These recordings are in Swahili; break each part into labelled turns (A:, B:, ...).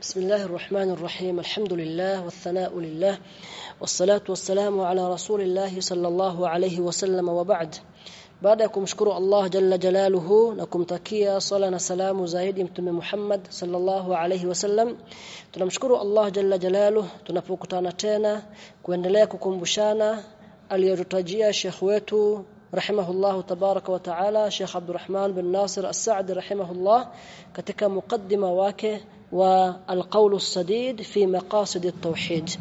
A: بسم الله الرحمن الرحيم الحمد لله والثناء لله والصلاة والسلام على رسول الله صلى الله عليه وسلم وبعد بعدكم ان الله جل جلاله لكم نكمتكيا صلاه سلام زائد متم محمد صلى الله عليه وسلم تنشكر الله جل جلاله تنفوكتانا تينا kuendelea kukumbushana aliyotajia shekhu wetu رحمه الله تبارك وتعالى شيخ عبد الرحمن بن ناصر السعد رحمه الله كتك مقدمه واكه al-qawl as-sadid fi maqasid at-tauhid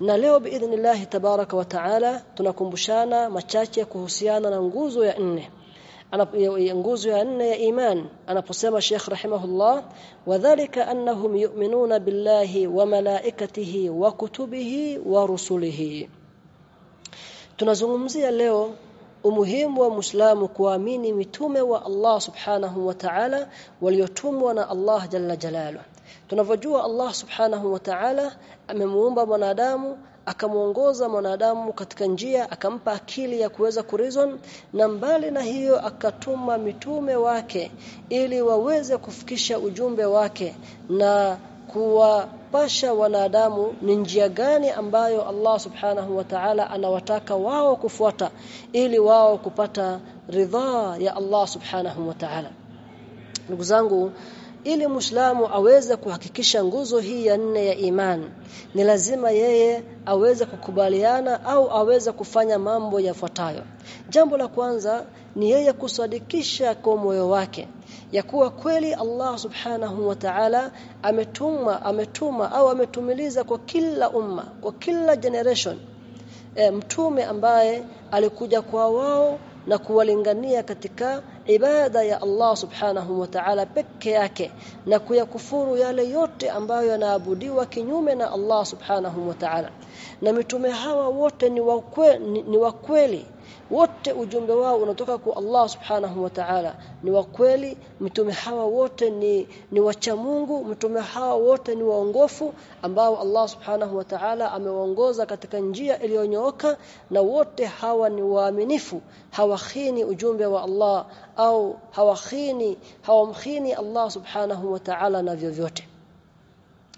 A: na leo biidhnillah tabaraka wa taala tunakumbushana machache kuhusiana na nguzo ya nne nguzo ya nne ya iman anaposema Sheikh rahimahullah wadhālika annahum yu'minuna billahi wa malaikatihi wa kutubihi wa rusulihi tunazungumzia leo umuhimu wa Muislamu kuamini mitume wa Allah Subhanahu wa Ta'ala waliotumwa na Allah Jalla Jalaluhu tunavyojua Allah Subhanahu wa Ta'ala amemuumba mwanadamu akamuongoza mwanadamu katika njia akampa akili ya kuweza kurizon na mbali na hiyo akatuma mitume wake ili waweze kufikisha ujumbe wake na kuwapasha wanadamu ni njia gani ambayo Allah Subhanahu wa Ta'ala anawataka wao kufuata ili wao kupata ridhaa ya Allah Subhanahu wa Ta'ala. Ndugu zangu ili Muislamu aweze kuhakikisha nguzo hii ya nne ya iman ni lazima yeye aweze kukubaliana au aweze kufanya mambo yafuatayo. Jambo la kwanza ni yeye kusadikisha kwa moyo wake ya kuwa kweli Allah subhanahu wa ta'ala ametuma ametuma au ametumiliza kwa kila umma kwa kila generation e, mtume ambaye alikuja kwa wao na kuwalingania katika ibada ya Allah subhanahu wa ta'ala peke yake na kuyakufuru yale yote ambayo yanaabudiwa kinyume na Allah subhanahu wa ta'ala. Na mitume hawa wote ni wa kweli wote ujumbe wao unatoka kwa Allah subhanahu wa ta'ala. Ni wa kweli mitume hawa wote ni ni wacha Mungu mitume hawa wote ni waongofu ambao Allah subhanahu wa ta'ala amewaongoza katika njia iliyonyooka na wote hawa ni waaminifu. Hawakhini ujumbe wa Allah au hawakhini hawamkhini Allah subhanahu wa ta'ala na vyovyote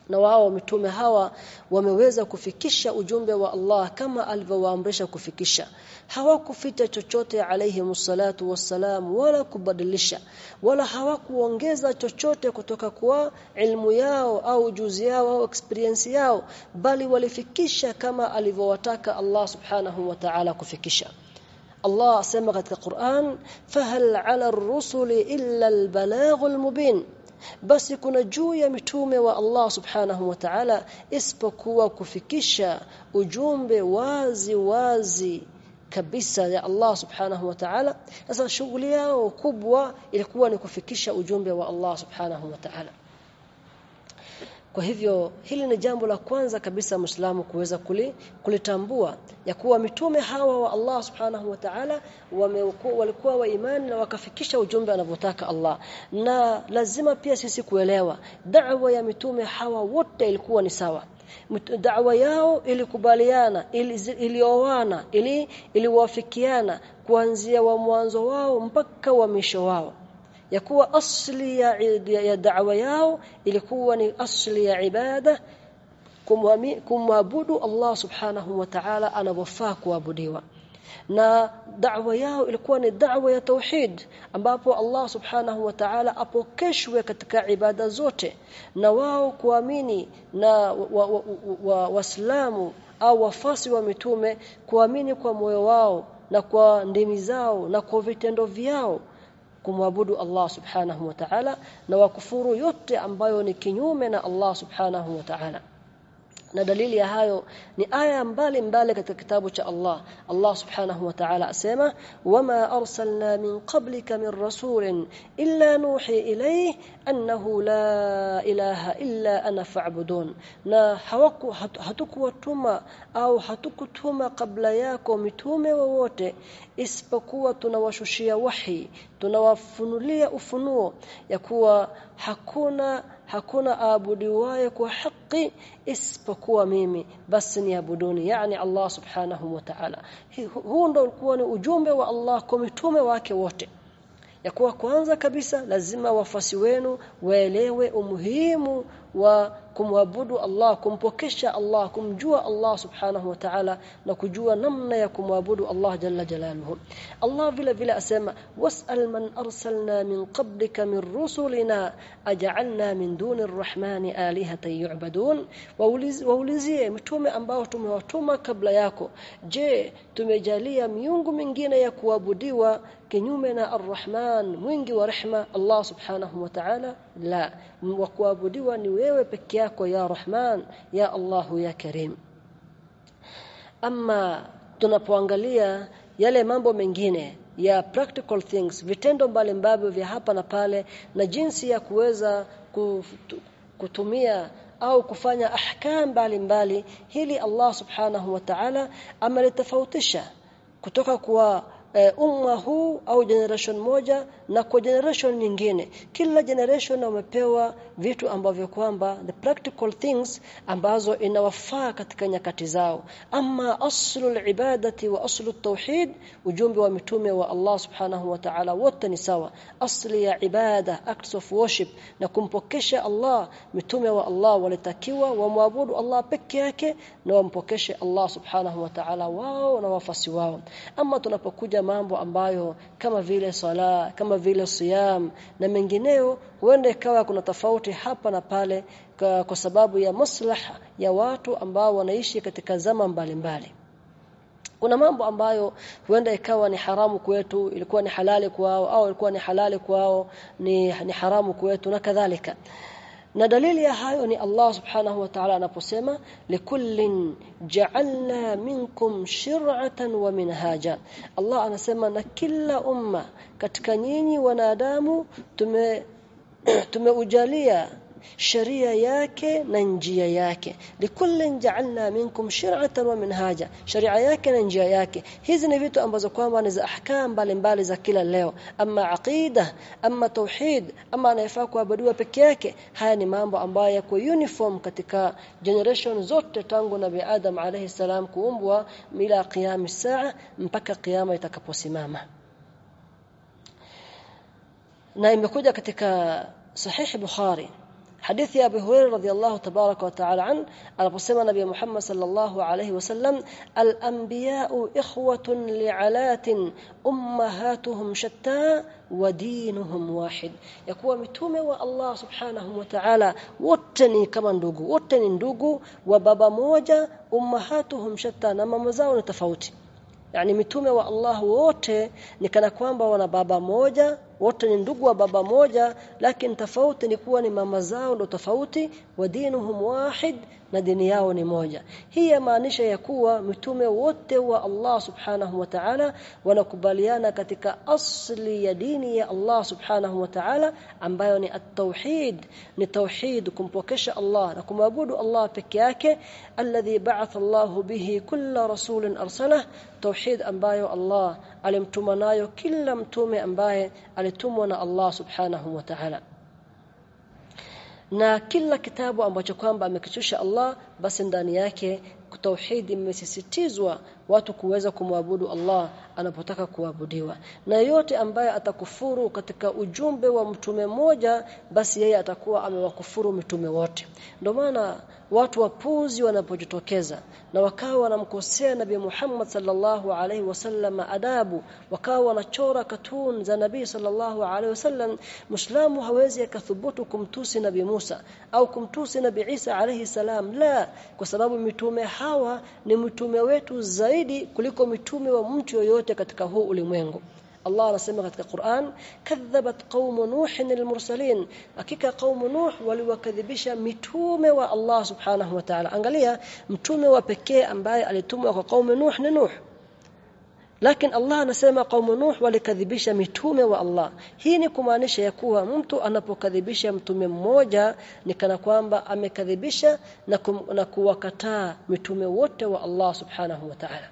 A: na wao mitume hawa wameweza kufikisha ujumbe wa Allah kama alivyowaamrisha kufikisha. Hawakufita chochote alayhi msalatu wassalam wala kubadilisha wala hawakuongeza chochote kutoka kwa ilmu yao au ujuzi yao au experience yao bali walifikisha kama alivyowataka Allah subhanahu wa ta'ala kufikisha. Allah asema katika Qur'an fahal 'ala ar-rusuli illa al-balaghul mubin basi kuna juu ya mitume wa Allah subhanahu wa ta'ala isipokuwa kufikisha ujumbe wazi wazi kabisa ya Allah subhanahu wa ta'ala. Sasa shughuli yao kubwa ilikuwa ni kufikisha ujumbe wa Allah subhanahu wa ta'ala kwa hivyo hili ni jambo la kwanza kabisa Muislamu kuweza kulitambua ya kuwa mitume hawa wa Allah Subhanahu wa Ta'ala walikuwa wa imani na wakafikisha ujumbe anavyotaka Allah. Na lazima pia sisi kuelewa da'wa ya mitume hawa wote ilikuwa ni sawa. Da'wa yao ilikubaliana ilioana ili iliwafikiana kuanzia wa mwanzo wao mpaka wa misho wao ya kuwa asli ya, ya, ya da'wa yao ilikuwa ni asli ya ibada kumwabudu Allah subhanahu wa ta'ala anavyofaa kuabudiwa. Na da'wa yao ilikuwa ni da'wa ya tauhid ambapo Allah subhanahu wa ta'ala apokeshwe katika ibada zote na wao kuamini na waislamu wa, wa, wa, au wafasi wa mitume kuamini kwa moyo wao na kwa ndimi zao na kwa vitendo vyao kumwabudu Allah subhanahu wa ta'ala na wakufuru yote ambayo ni kinyume na Allah subhanahu wa ta'ala na dalili ya hayo ni aya mbali mbali katika kitabu cha Allah. Allah subhanahu wa ta'ala asema wama arsalna min qablika min rasulin illa nuhi ilayhi annahu la ilaha illa ana fa'budun. Na hawaku hatukuwatuma au hatukutuma kabla yako mitume wowote isipokuwa tunawashushia wahi tunawafunulia ufunuo ya kuwa hakuna hakuna aabudiwaye kwa haki isipokuwa mimi basi niabuduni yani Allah subhanahu wa ta'ala. Huu ndo ulikuwa ni ujumbe wa Allah kwa mitume wake wote. Ya kuwa kwanza kabisa lazima wafasi wenu waelewe umuhimu wa kumwabudu Allah kumpokesha Allah kumjua Allah subhanahu wa ta'ala na kujua namna ya kumwabudu Allah jalla jalaluhu. Allah vile vile asema was'al man arsalna min qablika min rusulina aj'alna min duni arrahmani alihatan yu'badun. Waulizie mtume ambao tumewatuma kabla yako. Je tumejalia miungu mingine ya kuabudiwa kinyume na arrahman mwingi wa rehma Allah subhanahu wa ta'ala la wa kuabudiwa ni wewe peke yako ya rahman ya Allahu ya karim. Ama tunapoangalia yale mambo mengine ya practical things vitendo mbalimbali vya hapa na pale na jinsi ya kuweza kutumia au kufanya ahkam mbalimbali hili Allah subhanahu wa ta'ala amelitofautisha kutoka kwa e, umma huu au generation moja na kwa generation nyingine. Kila generation wamepewa vitu ambavyo kwamba the practical things ambazo inawafaa katika nyakati zao. Ama aslu ibadati wa aslu tauhid ujumbe wa mitume wa Allah subhanahu wa ta'ala wote ni sawa. Asli ya ibada acts of worship na kumpokesha Allah mitume wa Allah walitakiwa wamwabudu Allah peke yake na wampokeshe Allah subhanahu wa ta'ala wao na wafasi wao. Ama tunapokuja mambo ambayo kama vile sala kama vile siyam na mengineyo huenda ikawa kuna tofauti hapa na pale kwa, kwa sababu ya maslaha ya watu ambao wanaishi katika zama mbalimbali mbali. kuna mambo ambayo huenda ikawa ni haramu kwetu ilikuwa ni halali kwao au ilikuwa ni halali kwao ni, ni haramu kwetu na kadhalika na dalili ya hayo ni Allah subhanahu wa ta'ala anaposema likullin ja'alna minkum shir'atan wa minhaja. Allah anasema na kila umma katika nyinyi wanadamu tume tumeujalia sheria yake na njia yake. Likullin ja'alna minkum shir'atan wa minhaja. Sharia yake na njia yake. Hizi ni vitu ambazo kwamba ni za ahkam mbalimbali za kila leo. Ama aqida ama tauhid ama anayefaa kuabudiwa peke yake haya ni mambo ambayo yako uniform katika generation zote tangu nabii Adam alayhi salam kuumbwa bila qiyam saa mpaka kiyama itakaposimama. Na imekuja katika sahih Bukhari hadithi ya Abu Hurairah radhiyallahu tabaraka wa ta'ala an aliposema Nabii Muhammad sallallahu alayhi wasallam al-anbiya'u ikhwatun li'alatin ummahatuhum shatta wa dinuhum wahid yakuwa mitume wa Allah subhanahu wa ta'ala wote ni kama ndugu wote ni ndugu wa baba moja ummahatuhum shatta na mama zao ni tofauti yani mitume wa Allah wote ni kana kwamba wana baba moja wote ni ndugu wa baba moja lakini tofauti ni kuwa ni mama zao ndo tofauti wa dinuhum wahid na dini yao ni moja. Hii maanisha ya kuwa mitume wote wa Allah subhanahu wa ta'ala wanakubaliana katika asli ya dini ya Allah subhanahu wa ta'ala ambayo ni at-tauhid. Ni tauhid kumpokesha Allah na kumwabudu Allah peke yake alladhi ba'atha Allah bihi kulla rasulin arsalah tauhid ambayo Allah alimtuma nayo kila mtume ambaye alitumwa na Allah subhanahu wa ta'ala na kila kitabu ambacho kwamba amekishusha Allah basi ndani yake tauhid imesisitizwa watu kuweza kumwabudu Allah anapotaka kuabudiwa. Na yote ambaye atakufuru katika ujumbe wa mtume mmoja basi yeye atakuwa amewakufuru mitume wote. Ndio maana watu wapuzi wanapojitokeza na wakawa wanamkosea nabii Muhammad sallallahu alaihi wasallam adabu wakawa wanachora katun za nabii sallallahu alaihi wasallam muislamu hawezi akathubutu kumtusi nabii Musa au kumtusi nabii Isa alaihi salam la kwa sababu mitume hawa ni mitume wetu zaidi kuliko mitume wa mtu yoyote katika huu ulimwengu. Allah anasema katika Qur'an kadhabat qaumu nuh almursalin. Hakika qaum nuh waliwakadhibisha mitume wa Allah subhanahu wa ta'ala. Angalia mtume wa pekee ambaye alitumwa kwa qaum nuh ni nuh lakini Allah anasema kaumu nuh walikadhibisha mitume wa Allah. Hii ni kumaanisha ya kuwa mtu anapokadhibisha mtume mmoja ni kana kwamba amekadhibisha na, na kuwakataa mitume wote wa Allah subhanahu wa ta'ala.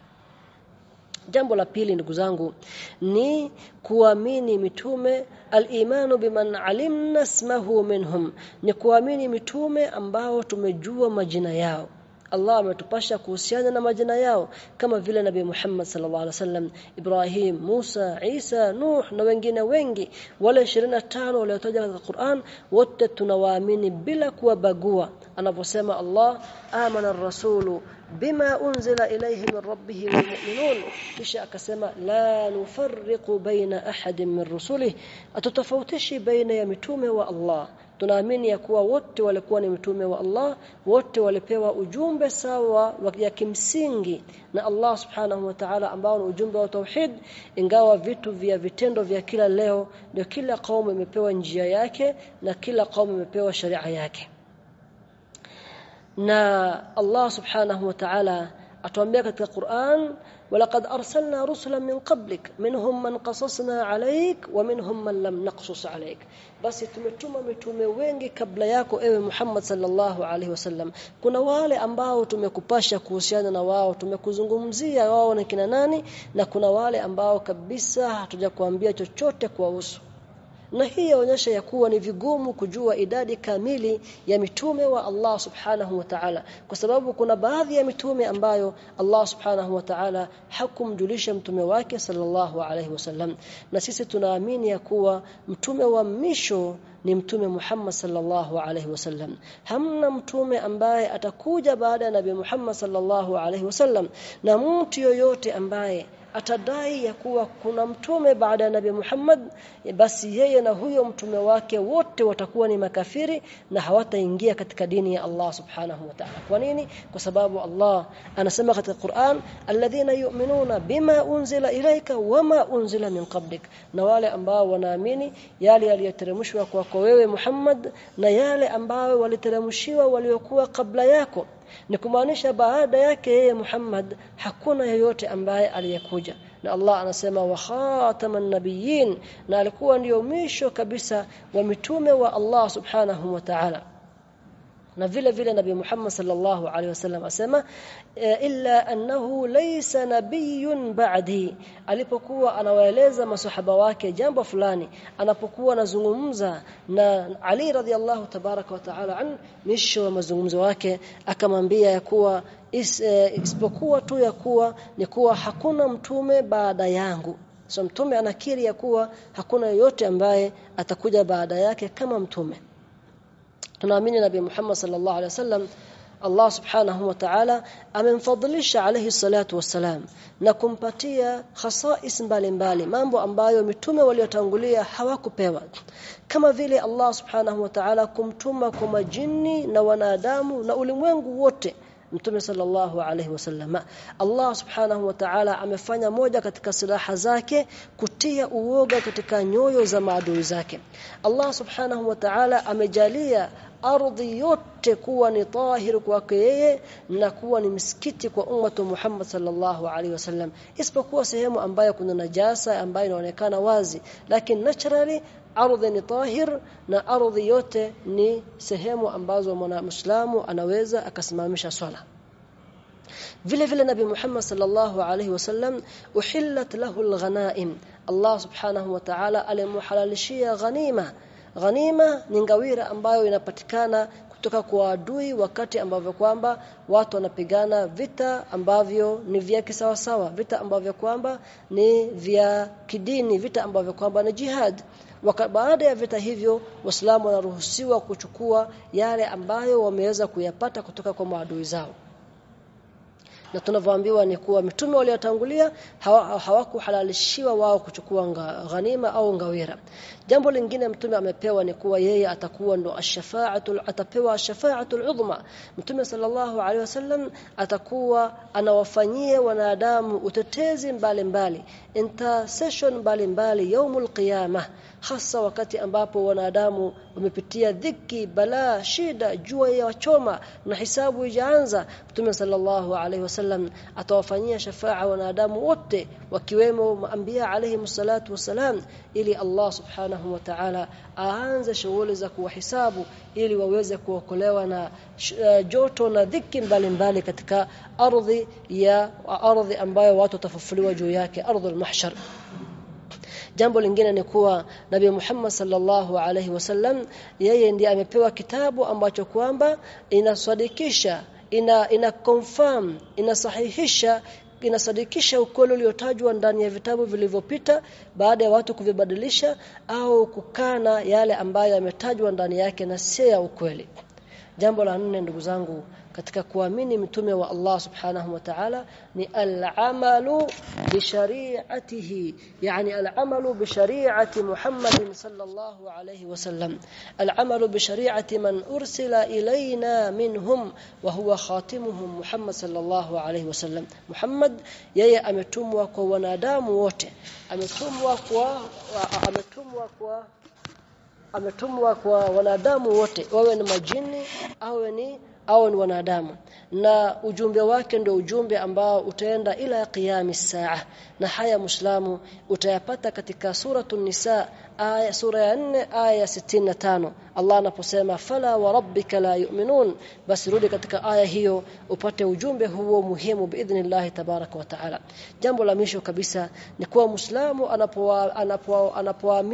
A: Jambo la pili ndugu zangu ni kuamini mitume al-imanu biman alimna ismahu minhum. Ni kuamini mitume ambao tumejua majina yao Allah ametupasha kuhusiana na majina yao kama vile nabi Muhammad sallallahu alaihi wasallam Ibrahim Musa Isa Nuh na wengine wengi. Wale 25 waliotajwa katika Qur'an wote tunawaamini bila kuwabagua. Anaposema Allah amana ar-rasulu bima unzila ilayhi min rabbih walmu'minun kisha akasema la nufarriqu baina ahadin min rusulih atutofautishi baina ya mitume wa Allah. Tunaamini ya kuwa wote walikuwa ni mitume wa Allah wote walipewa ujumbe sawa ya kimsingi na Allah subhanahu wa ta'ala ambao ni ujumbe wa tauhid. Ingawa vitu vya vitendo vya kila leo ndio kila kaumu imepewa njia yake na kila kaumu imepewa sharia yake na Allah subhanahu wa ta'ala atuambia katika Qur'an walaqad arsalna rusulan min qablik minhum man qasasna alayk wa minhum man lam naqsus alayk. Basi tumetuma mitume wengi kabla yako ewe Muhammad sallallahu alaihi wasallam kuna wale ambao tumekupasha kuhusiana na wao tumekuzungumzia wao na kina nani na kuna wale ambao kabisa hatujakwambia chochote kuwahusu na hii yaonyesha ya kuwa ni vigumu kujua idadi kamili ya mitume wa Allah subhanahu wa ta'ala. Kwa sababu kuna baadhi ya mitume ambayo Allah subhanahu wa ta'ala hakumjulisha mtume wake sallallahu alaihi wasallam na sisi tunaamini ya kuwa mtume wa misho ni mtume Muhammad sallallahu alaihi wasallam hamna mtume ambaye atakuja baada ya nabii Muhammad sallallahu alaihi wasallam na mtu yoyote ambaye atadai ya kuwa kuna mtume baada ya nabii Muhammad basi yeye na huyo mtume wake wote watakuwa ni makafiri na hawataingia katika dini ya Allah subhanahu wa ta'ala. Kwa nini? Kwa sababu Allah anasema katika Qur'an alladhina yu'minuna bima unzila ilayka wama unzila min qablik. Na wale ambao wanaamini yale yaliyoteremshwa kwako wewe Muhammad na yale ambayo waliteremshiwa waliokuwa kabla yako ni kumaanisha baada yake yeye Muhammad hakuna yeyote ambaye aliyekuja. Na Allah anasema wa khataman nabiyyin na alikuwa ndio mwisho kabisa wa mitume wa Allah subhanahu wa ta'ala na vile vile nabii Muhammad sallallahu alaihi wasallam asema illa annahu laysa nabiyyun ba'di. Alipokuwa anawaeleza masahaba wake jambo fulani anapokuwa anazungumza na Ali radhiallahu tabaraka wa taala an misho wa mazungumzo wake akamwambia ya kuwa e, isipokuwa tu ya kuwa ni kuwa hakuna mtume baada yangu. So mtume anakiri ya kuwa hakuna yoyote ambaye atakuja baada yake kama mtume tunaamini nabii Muhammad sallallahu alaihi wasallam Allah subhanahu wa ta'ala amemfadhilisha alayhi salatu wassalam na kumpatia khasais mbalimbali mambo ambayo mitume waliotangulia hawakupewa. Kama vile Allah subhanahu wa ta'ala kumtuma kwa majini na wanadamu na ulimwengu wote Mtume sallallahu alaihi wasallam. Allah subhanahu wa ta'ala amefanya moja katika silaha zake kutia uoga katika nyoyo za maadui zake. Allah subhanahu wa ta'ala amejalia ardhi yote kuwa ni tahir kwake yeye na kuwa ni msikiti kwa ummatu Muhammad sallallahu alaihi wasallam. Isipokuwa sehemu ambayo kuna najasa ambayo inaonekana wazi. Lakini naturally ardhi ni tahir na ardhi yote ni sehemu ambazo muislamu anaweza akasimamisha swala. Vile vile nabi Muhammad sallallahu alaihi wasallam uhillat lahu alghanaim. Allah subhanahu wa ta'ala alimuhalalishia ghanima ghanima ni ngawira ambayo inapatikana kutoka kwa adui wakati ambavyo kwamba watu wanapigana vita ambavyo ni vya kisawasawa. Vita ambavyo kwamba ni vya kidini vita ambavyo kwamba ni jihad. Waka, baada ya vita hivyo waislamu wanaruhusiwa kuchukua yale ambayo wameweza kuyapata kutoka kwa maadui zao na tunavyoambiwa ni kuwa mitume waliotangulia hawakuhalalishiwa hawa wao kuchukua nga, ghanima au ngawira. Jambo lingine mtume amepewa ni kuwa yeye atakuwa ndo ash-shafa'atul atapewa ash-shafa'atul udhma. Mtume sallallahu alaihi wasallam atakuwa anawafanyia wanadamu utetezi mbalimbali intercession mbalimbali yaumul qiyamah hasa wakati ambapo wanadamu wamepitia dhiki balaa shida jua ya wachoma na hisabu ijaanza. Mtume sallallahu alaihi wasallam atawafanyia shafaa wanadamu wote wakiwemo maambia alayhi msalatu wasalam ili Allah subhanahu wa ta'ala aanze shughuli za kuwahisabu ili waweze kuokolewa na uh, joto na dhiki mbalimbali katika ardhi ya ardhi ambayo watu watafufuliwa juu yake ardhul mahshar. Jambo lingine ni kuwa Nabii Muhammad sallallahu alaihi wasallam yeye ndiye amepewa kitabu ambacho kwamba inasadikisha ina ina confirm inasahihisha inasadikisha ukweli uliotajwa ndani ya vitabu vilivyopita baada ya watu kuvibadilisha au kukana yale ambayo yametajwa ndani yake na si ya ukweli jambo la nne ndugu zangu katika kuamini mtume wa Allah subhanahu wa ta'ala ni al-amalu bi shari'atihi yani al-amalu bi shari'ati Muhammad sallallahu alayhi wasallam al-amalu bi shari'ati man ursila ilayna minhum wa huwa khatimuhum Muhammad sallallahu alayhi wasallam Muhammad yeye ametumwa kwa wanadamu wote ametumwa kwa ametumwa kwa ametumwa kwa wanadamu wote wawe ni majini awe ni au ni wanadamu. Na ujumbe wake ndio ujumbe ambao utaenda ila kiyami saa. Na haya muislamu utayapata katika suratul nisa aya sura ya 4 aya 65 Allah anaposema fala wa rabbika la yu'minun basi rudi katika aya hiyo upate ujumbe huo muhimu biidhnillah tabarak wa taala. Jambo la mwisho kabisa ni kuwa muislamu anapoamini anapo, anapo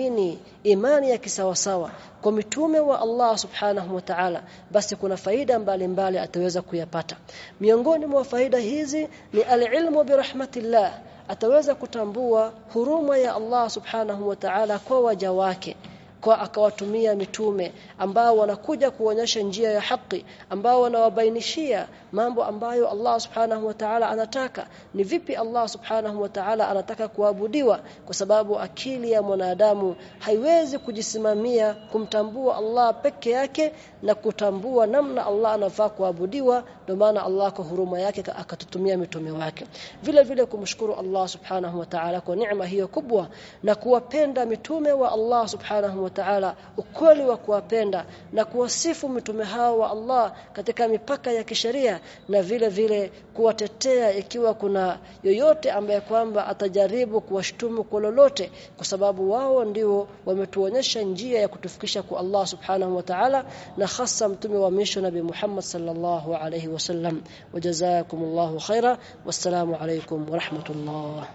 A: imani ya kisawasawa kwa mitume wa Allah subhanahu wa ta'ala basi kuna faida mbalimbali ataweza kuyapata. Miongoni mwa faida hizi ni alilmu birahmatillah ataweza kutambua huruma ya Allah subhanahu wa ta'ala kwa waja wake kwa akawatumia mitume ambao wanakuja kuonyesha njia ya haki ambao wanawabainishia mambo ambayo Allah subhanahu wa ta'ala anataka. Ni vipi Allah subhanahu wa ta'ala anataka kuabudiwa? Kwa sababu akili ya mwanadamu haiwezi kujisimamia kumtambua Allah peke yake na kutambua namna Allah anafaa kuabudiwa. Ndio maana Allah kwa huruma yake akatutumia mitume wake. Vile vile kumshukuru Allah subhanahu wa ta'ala kwa neema hiyo kubwa na kuwapenda mitume wa Allah subhanahu wa ta'ala ukweli wa kuwapenda na kuwasifu mitume hao wa Allah katika mipaka ya kisheria na vile vile kuwatetea ikiwa kuna yoyote ambaye kwamba atajaribu kuwashtumu kwa lolote kwa sababu wao ndio wametuonyesha njia ya kutufikisha kwa Allah subhanahu wa ta'ala na hasa mtume wa misho nabi Muhammad sallallahu alayhi wasallam wajazakumullahu khaira wassalamu alaykum wa rahmatullah